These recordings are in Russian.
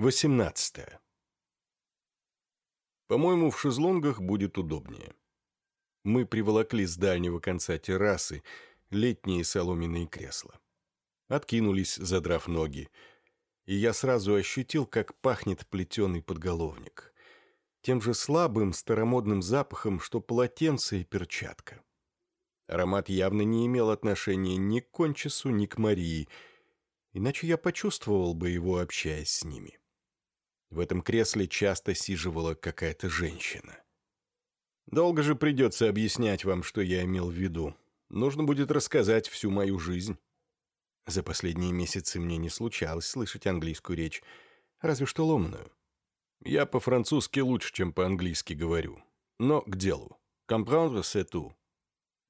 18. По-моему, в шезлонгах будет удобнее. Мы приволокли с дальнего конца террасы летние соломенные кресла. Откинулись, задрав ноги, и я сразу ощутил, как пахнет плетеный подголовник. Тем же слабым, старомодным запахом, что полотенце и перчатка. Аромат явно не имел отношения ни к Кончесу, ни к Марии, иначе я почувствовал бы его, общаясь с ними. В этом кресле часто сиживала какая-то женщина. Долго же придется объяснять вам, что я имел в виду. Нужно будет рассказать всю мою жизнь. За последние месяцы мне не случалось слышать английскую речь, разве что ломаную. Я по-французски лучше, чем по-английски говорю. Но к делу. Comprendre c'est tout.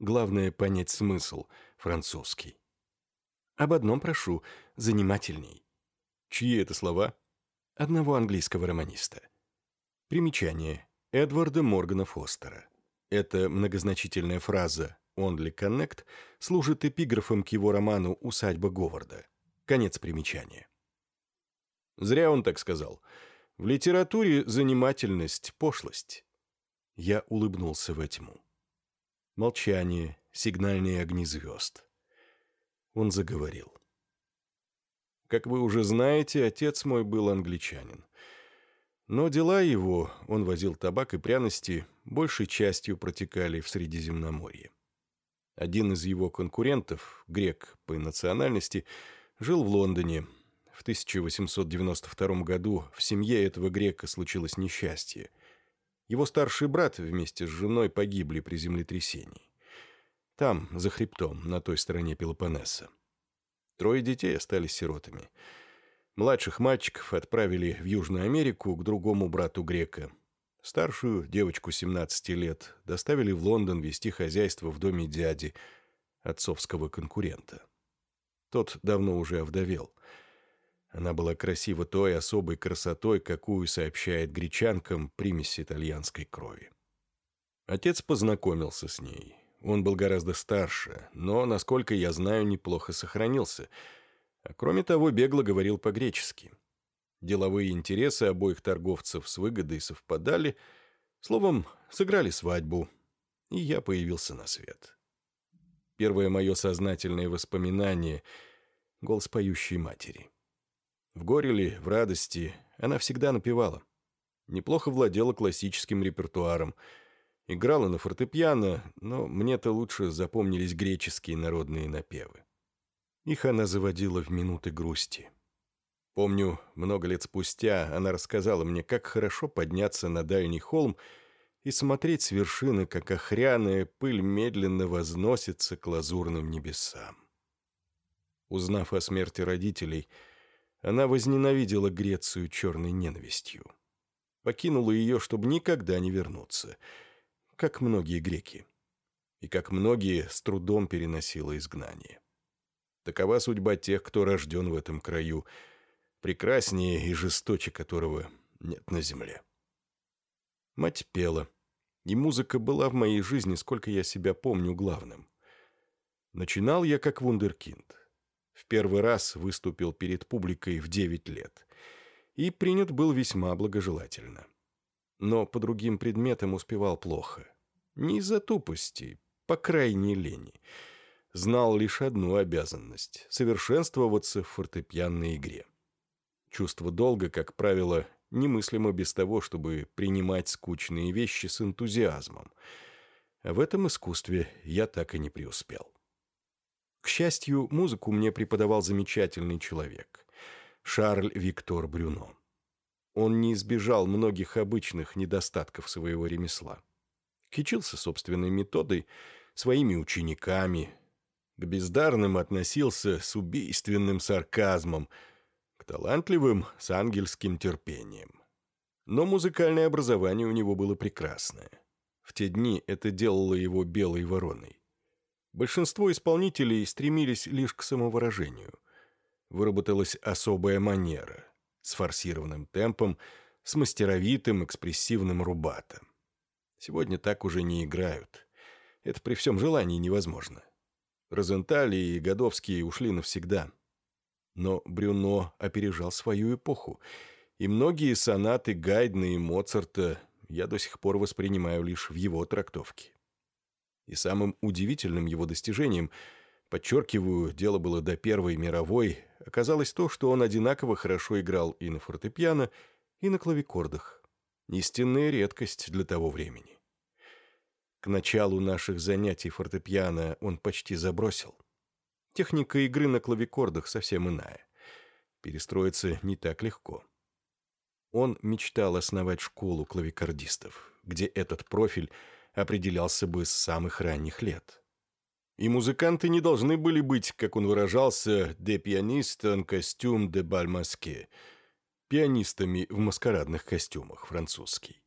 Главное — понять смысл, французский. Об одном прошу, занимательней. Чьи это слова? Одного английского романиста. Примечание. Эдварда Моргана Фостера. Эта многозначительная фраза «only connect» служит эпиграфом к его роману «Усадьба Говарда». Конец примечания. Зря он так сказал. В литературе занимательность – пошлость. Я улыбнулся во тьму. Молчание, сигнальные огни звезд. Он заговорил. Как вы уже знаете, отец мой был англичанин. Но дела его, он возил табак и пряности, большей частью протекали в Средиземноморье. Один из его конкурентов, грек по национальности, жил в Лондоне. В 1892 году в семье этого грека случилось несчастье. Его старший брат вместе с женой погибли при землетрясении. Там, за хребтом, на той стороне Пелопоннеса. Трое детей остались сиротами. Младших мальчиков отправили в Южную Америку к другому брату грека. Старшую, девочку 17 лет, доставили в Лондон вести хозяйство в доме дяди, отцовского конкурента. Тот давно уже овдовел. Она была красива той особой красотой, какую сообщает гречанкам примесь итальянской крови. Отец познакомился с ней. Он был гораздо старше, но, насколько я знаю, неплохо сохранился. А кроме того, бегло говорил по-гречески. Деловые интересы обоих торговцев с выгодой совпадали. Словом, сыграли свадьбу, и я появился на свет. Первое мое сознательное воспоминание — голос поющей матери. В горе ли, в радости, она всегда напевала. Неплохо владела классическим репертуаром — Играла на фортепиано, но мне-то лучше запомнились греческие народные напевы. Их она заводила в минуты грусти. Помню, много лет спустя она рассказала мне, как хорошо подняться на дальний холм и смотреть с вершины, как охряная пыль медленно возносится к лазурным небесам. Узнав о смерти родителей, она возненавидела Грецию черной ненавистью. Покинула ее, чтобы никогда не вернуться — как многие греки. И как многие с трудом переносила изгнание. Такова судьба тех, кто рожден в этом краю, прекраснее и жесточе которого нет на земле. Мать пела, и музыка была в моей жизни, сколько я себя помню, главным. Начинал я как вундеркинд. В первый раз выступил перед публикой в девять лет. И принят был весьма благожелательно но по другим предметам успевал плохо. Не из-за тупости, по крайней лени. Знал лишь одну обязанность — совершенствоваться в фортепианной игре. Чувство долга, как правило, немыслимо без того, чтобы принимать скучные вещи с энтузиазмом. А в этом искусстве я так и не преуспел. К счастью, музыку мне преподавал замечательный человек — Шарль Виктор Брюно он не избежал многих обычных недостатков своего ремесла. Кичился собственной методой, своими учениками, к бездарным относился с убийственным сарказмом, к талантливым — с ангельским терпением. Но музыкальное образование у него было прекрасное. В те дни это делало его белой вороной. Большинство исполнителей стремились лишь к самовыражению. Выработалась особая манера с форсированным темпом, с мастеровитым экспрессивным рубатом. Сегодня так уже не играют. Это при всем желании невозможно. Розентали и Годовские ушли навсегда. Но Брюно опережал свою эпоху, И многие сонаты Гайдна и Моцарта я до сих пор воспринимаю лишь в его трактовке. И самым удивительным его достижением, подчеркиваю, дело было до Первой мировой, оказалось то, что он одинаково хорошо играл и на фортепиано, и на клавикордах. Истинная редкость для того времени. К началу наших занятий фортепиано он почти забросил. Техника игры на клавикордах совсем иная. Перестроиться не так легко. Он мечтал основать школу клавикордистов, где этот профиль определялся бы с самых ранних лет. И музыканты не должны были быть, как он выражался, «де пианист en костюм де баль маске», пианистами в маскарадных костюмах, французский.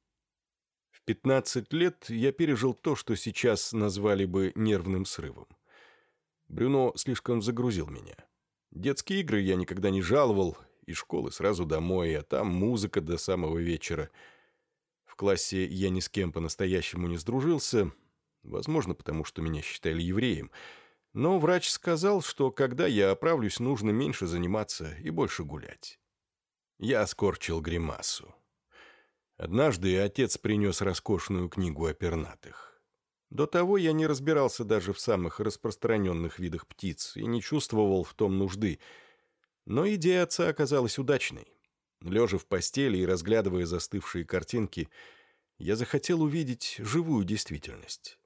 В 15 лет я пережил то, что сейчас назвали бы нервным срывом. Брюно слишком загрузил меня. Детские игры я никогда не жаловал, из школы сразу домой, а там музыка до самого вечера. В классе я ни с кем по-настоящему не сдружился, возможно, потому что меня считали евреем, но врач сказал, что когда я оправлюсь, нужно меньше заниматься и больше гулять. Я скорчил гримасу. Однажды отец принес роскошную книгу о пернатых. До того я не разбирался даже в самых распространенных видах птиц и не чувствовал в том нужды — но идея отца оказалась удачной. Лежа в постели и разглядывая застывшие картинки, я захотел увидеть живую действительность.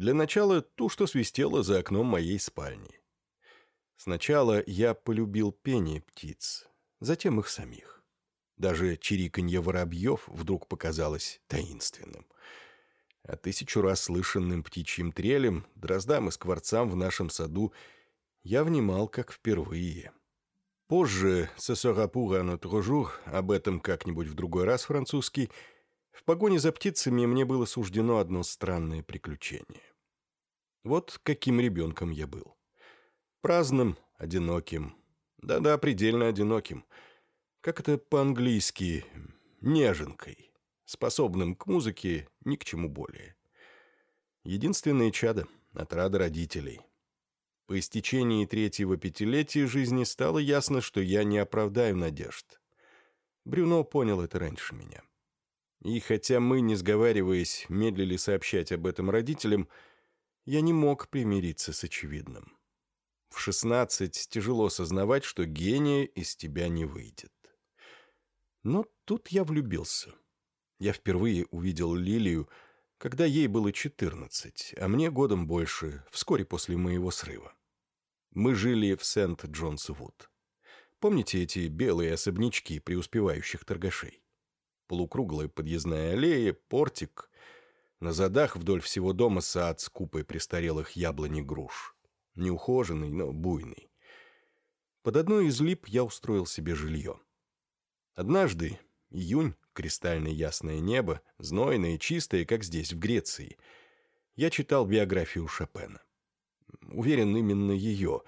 Для начала ту, что свистело за окном моей спальни. Сначала я полюбил пение птиц, затем их самих. Даже чириканье воробьев вдруг показалось таинственным. А тысячу раз слышанным птичьим трелем, дроздам и скворцам в нашем саду я внимал как впервые — Позже, «Ce sera pour un autre jour», об этом как-нибудь в другой раз французский, в погоне за птицами мне было суждено одно странное приключение. Вот каким ребенком я был. Праздным, одиноким. Да-да, предельно одиноким. Как это по-английски? Неженкой. Способным к музыке, ни к чему более. Единственное чадо, отрада родителей. По истечении третьего пятилетия жизни стало ясно, что я не оправдаю надежд. Брюно понял это раньше меня. И хотя мы, не сговариваясь, медлили сообщать об этом родителям, я не мог примириться с очевидным. В шестнадцать тяжело сознавать, что гения из тебя не выйдет. Но тут я влюбился. Я впервые увидел Лилию, когда ей было четырнадцать, а мне годом больше, вскоре после моего срыва. Мы жили в Сент-Джонс-Вуд. Помните эти белые особнячки преуспевающих торгашей? Полукруглая подъездная аллея, портик. На задах вдоль всего дома сад с купой престарелых яблони груш. Неухоженный, но буйный. Под одной из лип я устроил себе жилье. Однажды, июнь, кристально ясное небо, знойное и чистое, как здесь, в Греции, я читал биографию Шопена. Уверен, именно ее.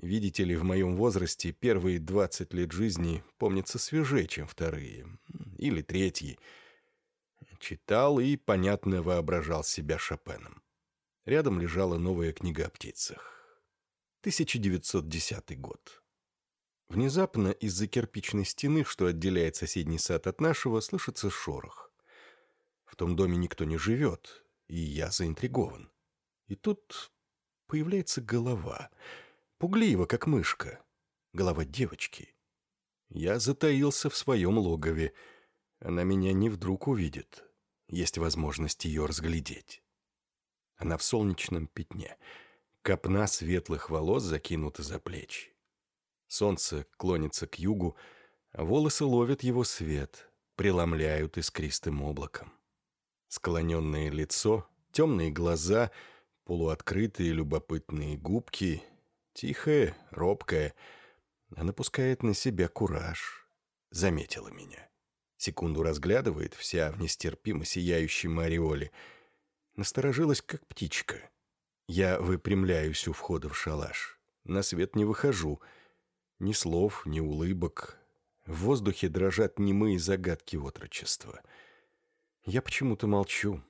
Видите ли, в моем возрасте первые двадцать лет жизни помнятся свежее, чем вторые. Или третьи. Читал и, понятно, воображал себя Шопеном. Рядом лежала новая книга о птицах. 1910 год. Внезапно из-за кирпичной стены, что отделяет соседний сад от нашего, слышится шорох. В том доме никто не живет, и я заинтригован. И тут появляется голова. Пугливо, как мышка. Голова девочки. Я затаился в своем логове. Она меня не вдруг увидит. Есть возможность ее разглядеть. Она в солнечном пятне. Копна светлых волос закинута за плечи. Солнце клонится к югу, а волосы ловят его свет, преломляют искристым облаком. Склоненное лицо, темные глаза — полуоткрытые любопытные губки, тихая, робкая. Она пускает на себя кураж. Заметила меня. Секунду разглядывает, вся в нестерпимо сияющем ореоле. Насторожилась, как птичка. Я выпрямляюсь у входа в шалаш. На свет не выхожу. Ни слов, ни улыбок. В воздухе дрожат немые загадки отрочества. Я почему-то молчу.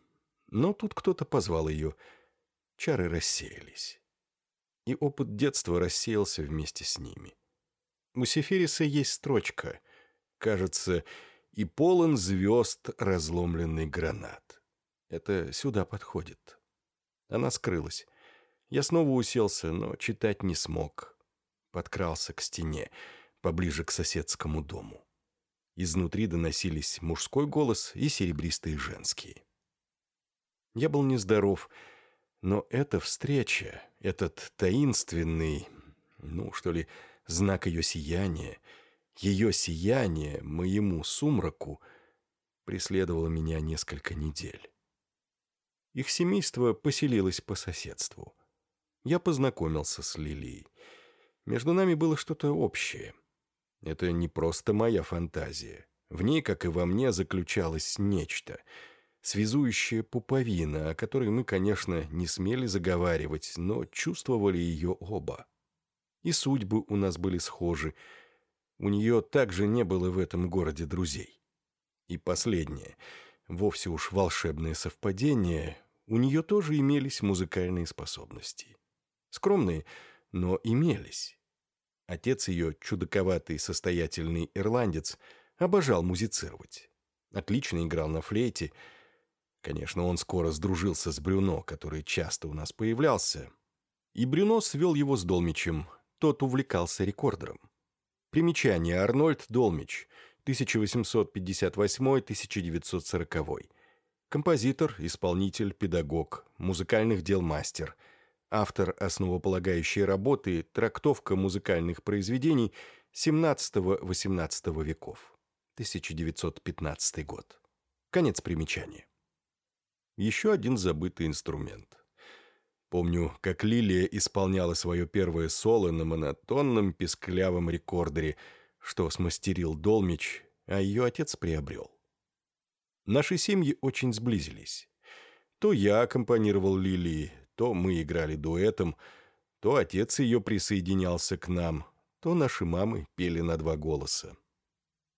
Но тут кто-то позвал ее — чары рассеялись. И опыт детства рассеялся вместе с ними. У Сефириса есть строчка кажется, и полон звезд разломленный гранат. Это сюда подходит. Она скрылась. Я снова уселся, но читать не смог. Подкрался к стене, поближе к соседскому дому. Изнутри доносились мужской голос и серебристые женские. Я был нездоров, но эта встреча, этот таинственный, ну, что ли, знак ее сияния, ее сияние моему сумраку преследовало меня несколько недель. Их семейство поселилось по соседству. Я познакомился с Лилией. Между нами было что-то общее. Это не просто моя фантазия. В ней, как и во мне, заключалось нечто. Связующая пуповина, о которой мы, конечно, не смели заговаривать, но чувствовали ее оба. И судьбы у нас были схожи. У нее также не было в этом городе друзей. И последнее, вовсе уж волшебное совпадение, у нее тоже имелись музыкальные способности. Скромные, но имелись. Отец ее, чудаковатый состоятельный ирландец, обожал музицировать. Отлично играл на флейте. Конечно, он скоро сдружился с Брюно, который часто у нас появлялся. И Брюно свел его с Долмичем. Тот увлекался рекордером. Примечание. Арнольд Долмич. 1858-1940. Композитор, исполнитель, педагог, музыкальных дел мастер – автор основополагающей работы «Трактовка музыкальных произведений XVII-XVIII веков», 1915 год. Конец примечания. Еще один забытый инструмент. Помню, как Лилия исполняла свое первое соло на монотонном песклявом рекордере, что смастерил Долмич, а ее отец приобрел. Наши семьи очень сблизились. То я аккомпанировал Лилии, то мы играли дуэтом, то отец ее присоединялся к нам, то наши мамы пели на два голоса.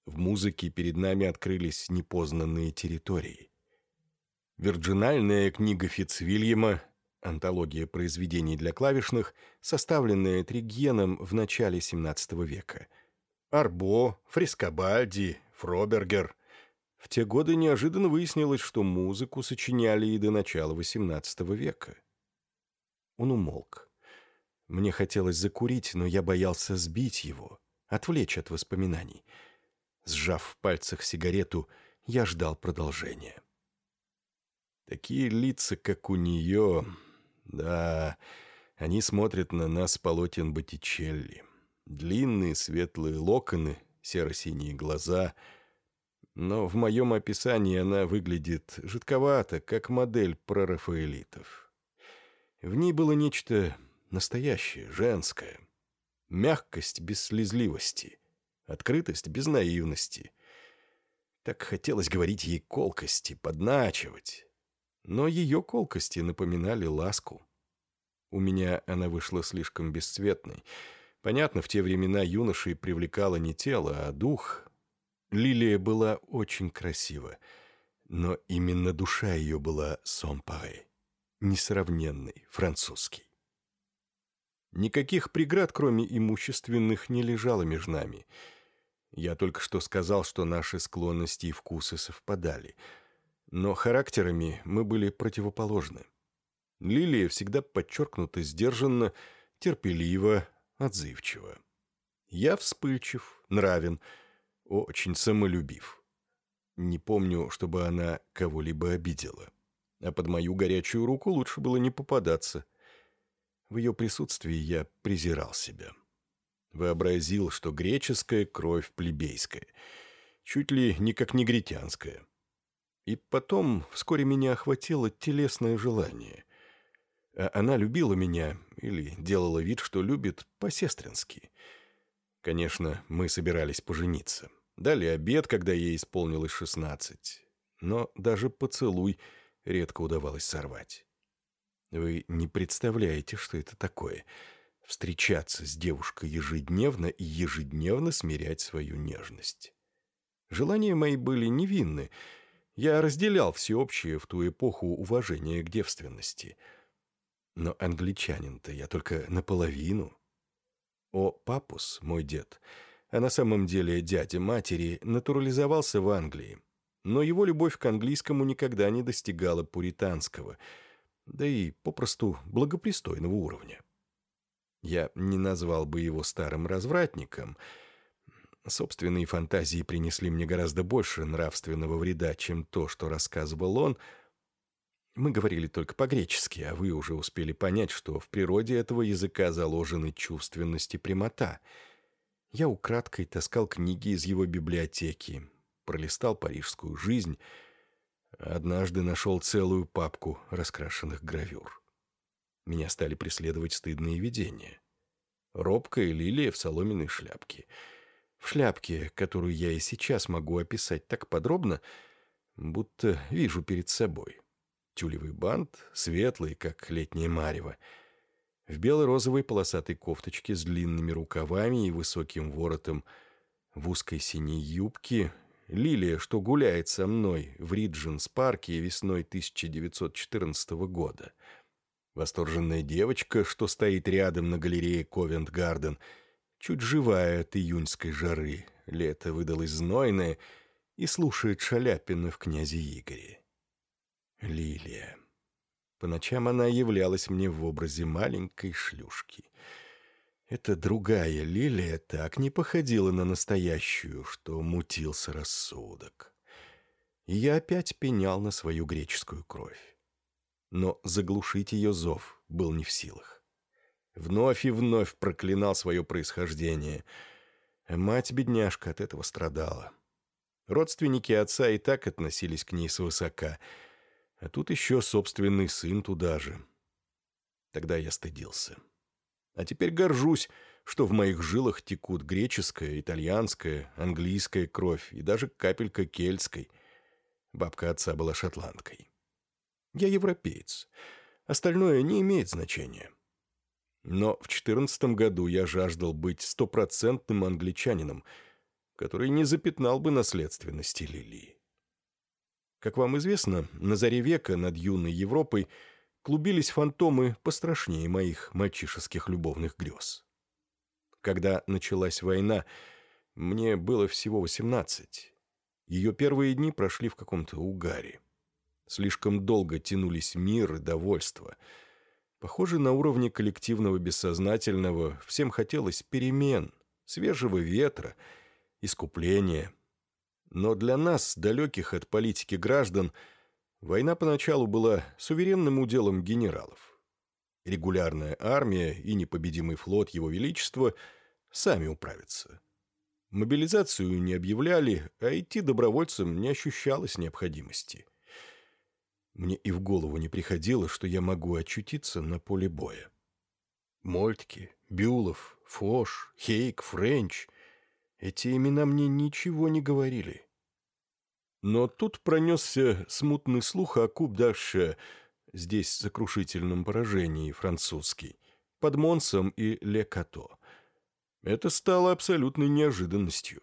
В музыке перед нами открылись непознанные территории. Вирджинальная книга Фицвильяма, антология произведений для клавишных, составленная Тригеном в начале XVII века. Арбо, Фрескобальди, Фробергер. В те годы неожиданно выяснилось, что музыку сочиняли и до начала XVIII века. Он умолк. Мне хотелось закурить, но я боялся сбить его, отвлечь от воспоминаний. Сжав в пальцах сигарету, я ждал продолжения. Такие лица, как у нее... Да, они смотрят на нас полотен Боттичелли. Длинные светлые локоны, серо-синие глаза. Но в моем описании она выглядит жидковато, как модель прорафаэлитов. В ней было нечто настоящее, женское. Мягкость без слезливости, открытость без наивности. Так хотелось говорить ей колкости, подначивать. Но ее колкости напоминали ласку. У меня она вышла слишком бесцветной. Понятно, в те времена юношей привлекало не тело, а дух. Лилия была очень красива, но именно душа ее была сомпарей несравненный, французский. Никаких преград, кроме имущественных, не лежало между нами. Я только что сказал, что наши склонности и вкусы совпадали. Но характерами мы были противоположны. Лилия всегда подчеркнуто сдержанно, терпеливо, отзывчиво. Я вспыльчив, нравен, очень самолюбив. Не помню, чтобы она кого-либо обидела а под мою горячую руку лучше было не попадаться. В ее присутствии я презирал себя. Вообразил, что греческая кровь плебейская, чуть ли не как негритянская. И потом вскоре меня охватило телесное желание. А она любила меня, или делала вид, что любит, по-сестрински. Конечно, мы собирались пожениться. Дали обед, когда ей исполнилось шестнадцать. Но даже поцелуй — редко удавалось сорвать. Вы не представляете, что это такое — встречаться с девушкой ежедневно и ежедневно смирять свою нежность. Желания мои были невинны. Я разделял всеобщее в ту эпоху уважение к девственности. Но англичанин-то я только наполовину. О, папус, мой дед, а на самом деле дядя матери, натурализовался в Англии. Но его любовь к английскому никогда не достигала пуританского, да и попросту благопристойного уровня. Я не назвал бы его старым развратником. Собственные фантазии принесли мне гораздо больше нравственного вреда, чем то, что рассказывал он. Мы говорили только по-гречески, а вы уже успели понять, что в природе этого языка заложены чувственность и прямота. Я украдкой таскал книги из его библиотеки, пролистал парижскую жизнь, однажды нашел целую папку раскрашенных гравюр меня стали преследовать стыдные видения. Робкая лилия в соломенной шляпке. В шляпке, которую я и сейчас могу описать так подробно, будто вижу перед собой. Тюлевый бант, светлый, как летнее марево. В бело-розовой полосатой кофточке с длинными рукавами и высоким воротом, в узкой синей юбке, лилия, что гуляет со мной в Ридженс-парке весной 1914 года — Восторженная девочка, что стоит рядом на галерее Ковент-Гарден, чуть живая от июньской жары, лето выдалось знойное, и слушает Шаляпина в «Князе Игоре». Лилия. По ночам она являлась мне в образе маленькой шлюшки. Эта другая Лилия так не походила на настоящую, что мутился рассудок. И я опять пенял на свою греческую кровь но заглушить ее зов был не в силах. Вновь и вновь проклинал свое происхождение. Мать-бедняжка от этого страдала. Родственники отца и так относились к ней свысока, а тут еще собственный сын туда же. Тогда я стыдился. А теперь горжусь, что в моих жилах текут греческая, итальянская, английская кровь и даже капелька кельтской. Бабка отца была шотландкой. Я европеец. Остальное не имеет значения. Но в четырнадцатом году я жаждал быть стопроцентным англичанином, который не запятнал бы наследственности Лилии. Как вам известно, на заре века над юной Европой клубились фантомы пострашнее моих мальчишеских любовных грез. Когда началась война, мне было всего восемнадцать. Ее первые дни прошли в каком-то угаре. Слишком долго тянулись мир и довольство. Похоже, на уровне коллективного бессознательного всем хотелось перемен, свежего ветра, искупления. Но для нас, далеких от политики граждан, война поначалу была суверенным уделом генералов. Регулярная армия и непобедимый флот Его Величества сами управятся. Мобилизацию не объявляли, а идти добровольцем не ощущалось необходимости. Мне и в голову не приходило, что я могу очутиться на поле боя. Мольтке, Бюлов, Фош, Хейк, Френч — эти имена мне ничего не говорили. Но тут пронесся смутный слух о Кубдаше, здесь сокрушительном поражении французский, под Монсом и Лекато. Это стало абсолютной неожиданностью.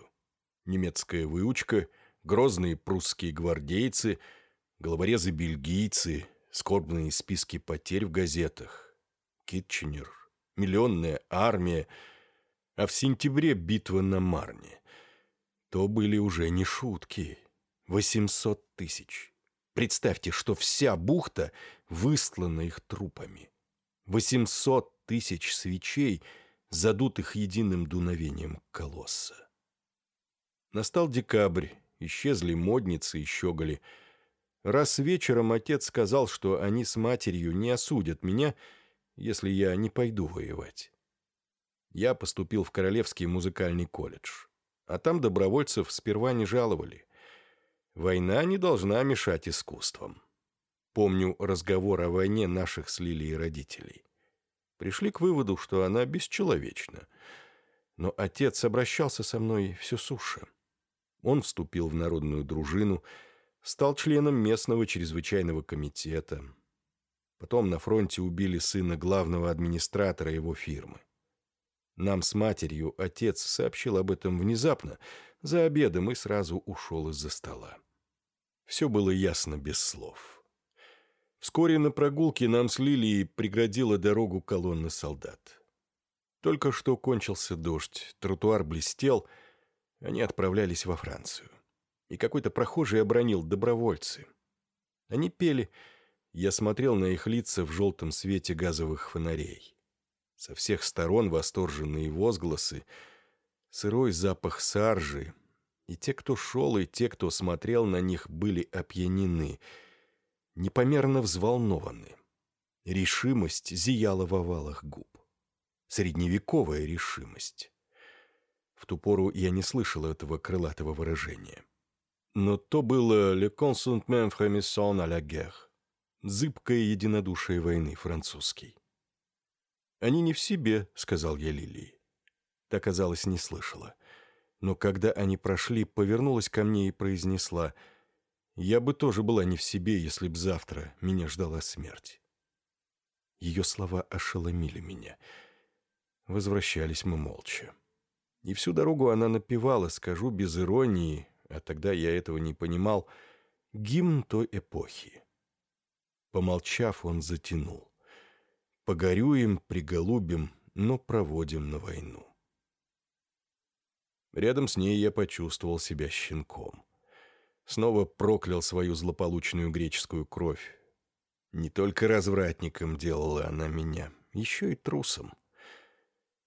Немецкая выучка, грозные прусские гвардейцы — головорезы-бельгийцы, скорбные списки потерь в газетах, Китченер, миллионная армия, а в сентябре битва на Марне. То были уже не шутки. 800 тысяч. Представьте, что вся бухта выстлана их трупами. 800 тысяч свечей, задутых единым дуновением колосса. Настал декабрь, исчезли модницы и щеголи, Раз вечером отец сказал, что они с матерью не осудят меня, если я не пойду воевать. Я поступил в Королевский музыкальный колледж, а там добровольцев сперва не жаловали. Война не должна мешать искусствам. Помню разговор о войне наших с Лилией родителей. Пришли к выводу, что она бесчеловечна. Но отец обращался со мной все суше. Он вступил в народную дружину — стал членом местного чрезвычайного комитета. Потом на фронте убили сына главного администратора его фирмы. Нам с матерью отец сообщил об этом внезапно, за обедом и сразу ушел из-за стола. Все было ясно без слов. Вскоре на прогулке нам с Лилией преградила дорогу колонна солдат. Только что кончился дождь, тротуар блестел, они отправлялись во Францию. И какой-то прохожий обронил добровольцы. Они пели, я смотрел на их лица в желтом свете газовых фонарей. Со всех сторон восторженные возгласы, сырой запах саржи, и те, кто шел, и те, кто смотрел на них, были опьянены, непомерно взволнованы. Решимость зияла в овалах губ. Средневековая решимость. В ту пору я не слышал этого крылатого выражения. Но то было «le consentement frémissant à la guerre» — зыбкое единодушие войны французский. «Они не в себе», — сказал я Лилии. Та, казалось, не слышала. Но когда они прошли, повернулась ко мне и произнесла, «Я бы тоже была не в себе, если б завтра меня ждала смерть». Ее слова ошеломили меня. Возвращались мы молча. И всю дорогу она напевала, скажу без иронии, а тогда я этого не понимал, гимн той эпохи. Помолчав, он затянул. Погорюем, приголубим, но проводим на войну. Рядом с ней я почувствовал себя щенком. Снова проклял свою злополучную греческую кровь. Не только развратником делала она меня, еще и трусом.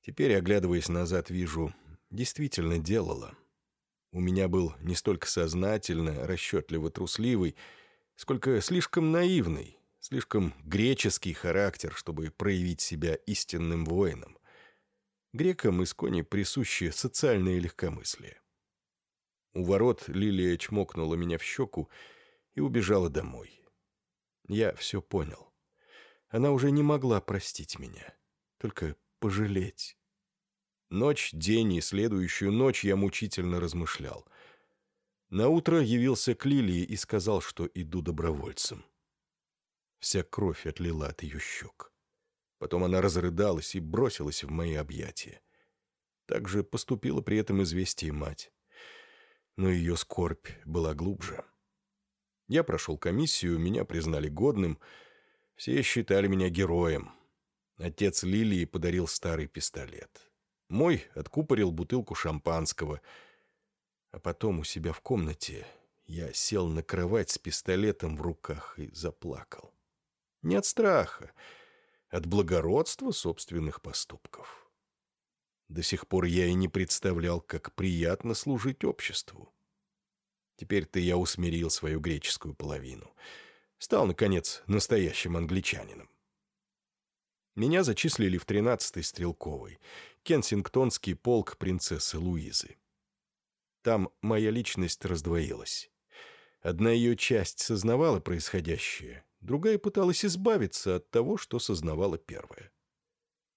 Теперь, оглядываясь назад, вижу, действительно делала. У меня был не столько сознательно, расчетливо трусливый, сколько слишком наивный, слишком греческий характер, чтобы проявить себя истинным воином. Грекам из кони присущи социальное легкомыслие. У ворот Лилия чмокнула меня в щеку и убежала домой. Я все понял. Она уже не могла простить меня, только пожалеть. Ночь, день и следующую ночь я мучительно размышлял. Наутро явился к Лилии и сказал, что иду добровольцем. Вся кровь отлила от ее щек. Потом она разрыдалась и бросилась в мои объятия. Так же поступила при этом известие мать. Но ее скорбь была глубже. Я прошел комиссию, меня признали годным. Все считали меня героем. Отец Лилии подарил старый пистолет. Мой откупорил бутылку шампанского. А потом у себя в комнате я сел на кровать с пистолетом в руках и заплакал. Не от страха, от благородства собственных поступков. До сих пор я и не представлял, как приятно служить обществу. Теперь-то я усмирил свою греческую половину. Стал, наконец, настоящим англичанином. Меня зачислили в 13-й стрелковый, Кенсингтонский полк принцессы Луизы. Там моя личность раздвоилась. Одна ее часть сознавала происходящее, другая пыталась избавиться от того, что сознавала первая.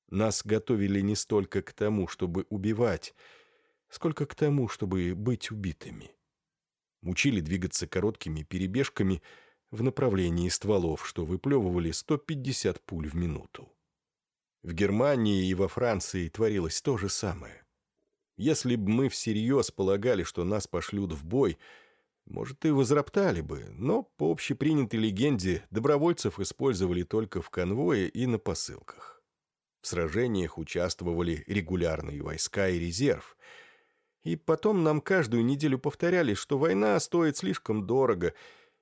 Нас готовили не столько к тому, чтобы убивать, сколько к тому, чтобы быть убитыми. Учили двигаться короткими перебежками в направлении стволов, что выплевывали 150 пуль в минуту. В Германии и во Франции творилось то же самое. Если бы мы всерьез полагали, что нас пошлют в бой – может, и возроптали бы, но, по общепринятой легенде, добровольцев использовали только в конвое и на посылках. В сражениях участвовали регулярные войска и резерв. И потом нам каждую неделю повторяли, что война стоит слишком дорого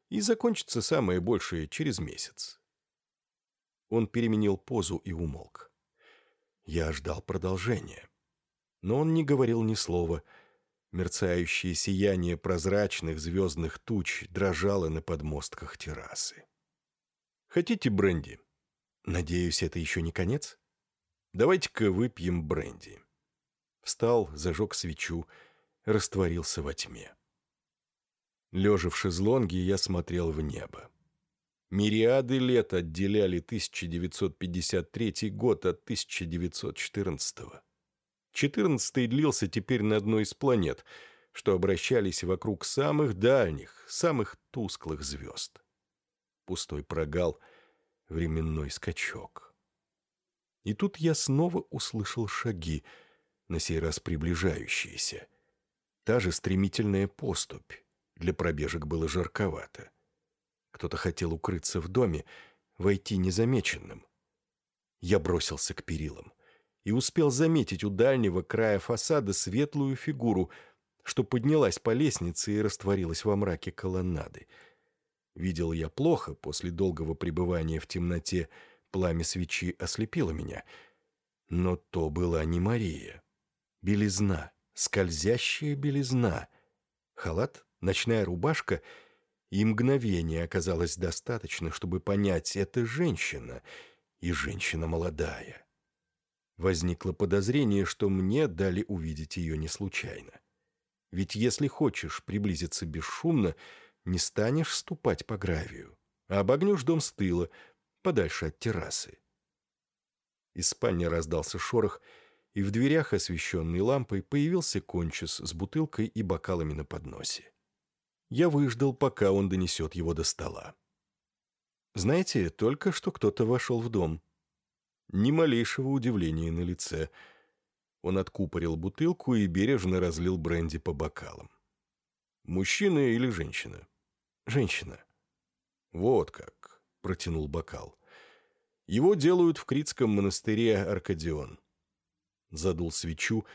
и закончится самое большее через месяц. Он переменил позу и умолк. Я ждал продолжения. Но он не говорил ни слова — Мерцающее сияние прозрачных звездных туч дрожало на подмостках террасы. «Хотите бренди?» «Надеюсь, это еще не конец?» «Давайте-ка выпьем бренди». Встал, зажег свечу, растворился во тьме. Лежа в шезлонге, я смотрел в небо. Мириады лет отделяли 1953 год от 1914 -го. Четырнадцатый длился теперь на одной из планет, что обращались вокруг самых дальних, самых тусклых звезд. Пустой прогал, временной скачок. И тут я снова услышал шаги, на сей раз приближающиеся. Та же стремительная поступь. Для пробежек было жарковато. Кто-то хотел укрыться в доме, войти незамеченным. Я бросился к перилам. и успел заметить у дальнего края фасада светлую фигуру, что поднялась по лестнице и растворилась во мраке колоннады. Видел я плохо, после долгого пребывания в темноте пламя свечи ослепило меня. Но то была не Мария. Белизна, скользящая белизна. Халат, ночная рубашка — и мгновение оказалось достаточно, чтобы понять, это женщина, и женщина молодая. Возникло подозрение, что мне дали увидеть ее не случайно. Ведь если хочешь приблизиться бесшумно, не станешь ступать по гравию, а обогнешь дом с тыла, подальше от террасы. Из спальни раздался шорох, и в дверях, освещенной лампой, появился кончис с бутылкой и бокалами на подносе. Я выждал, пока он донесет его до стола. Знаете, только что кто-то вошел в дом. Ни малейшего удивления на лице. Он откупорил бутылку и бережно разлил бренди по бокалам. Мужчина или женщина? Женщина. Вот как, протянул бокал. Его делают в Критском монастыре Аркадион. Задул свечу,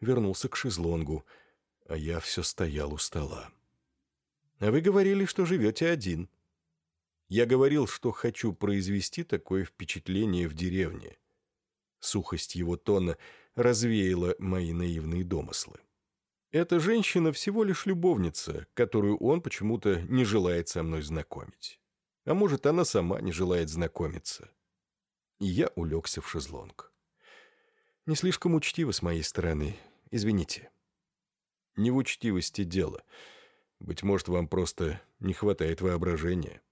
вернулся к шезлонгу, а я все стоял у стола. А вы говорили, что живете один. Я говорил, что хочу произвести такое впечатление в деревне. Сухость его тона развеяла мои наивные домыслы. Эта женщина всего лишь любовница, которую он почему-то не желает со мной знакомить. А может, она сама не желает знакомиться. И я улегся в шезлонг. Не слишком учтиво с моей стороны, извините. Не в учтивости дело — быть может, вам просто не хватает воображения.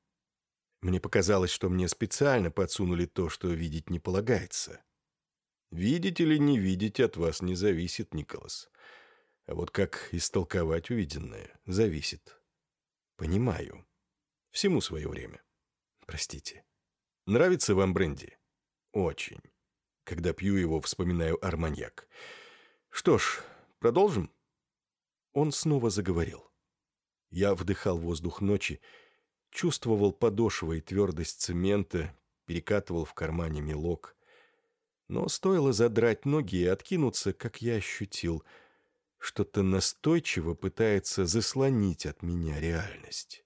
Мне показалось, что мне специально подсунули то, что видеть не полагается. Видеть или не видеть от вас не зависит, Николас. А вот как истолковать увиденное зависит. Понимаю. Всему свое время. Простите. Нравится вам бренди? Очень. Когда пью его, вспоминаю арманьяк. Что ж, продолжим? Он снова заговорил. Я вдыхал воздух ночи, чувствовал подошвой твердость цемента, перекатывал в кармане мелок. Но стоило задрать ноги и откинуться, как я ощутил, что-то настойчиво пытается заслонить от меня реальность.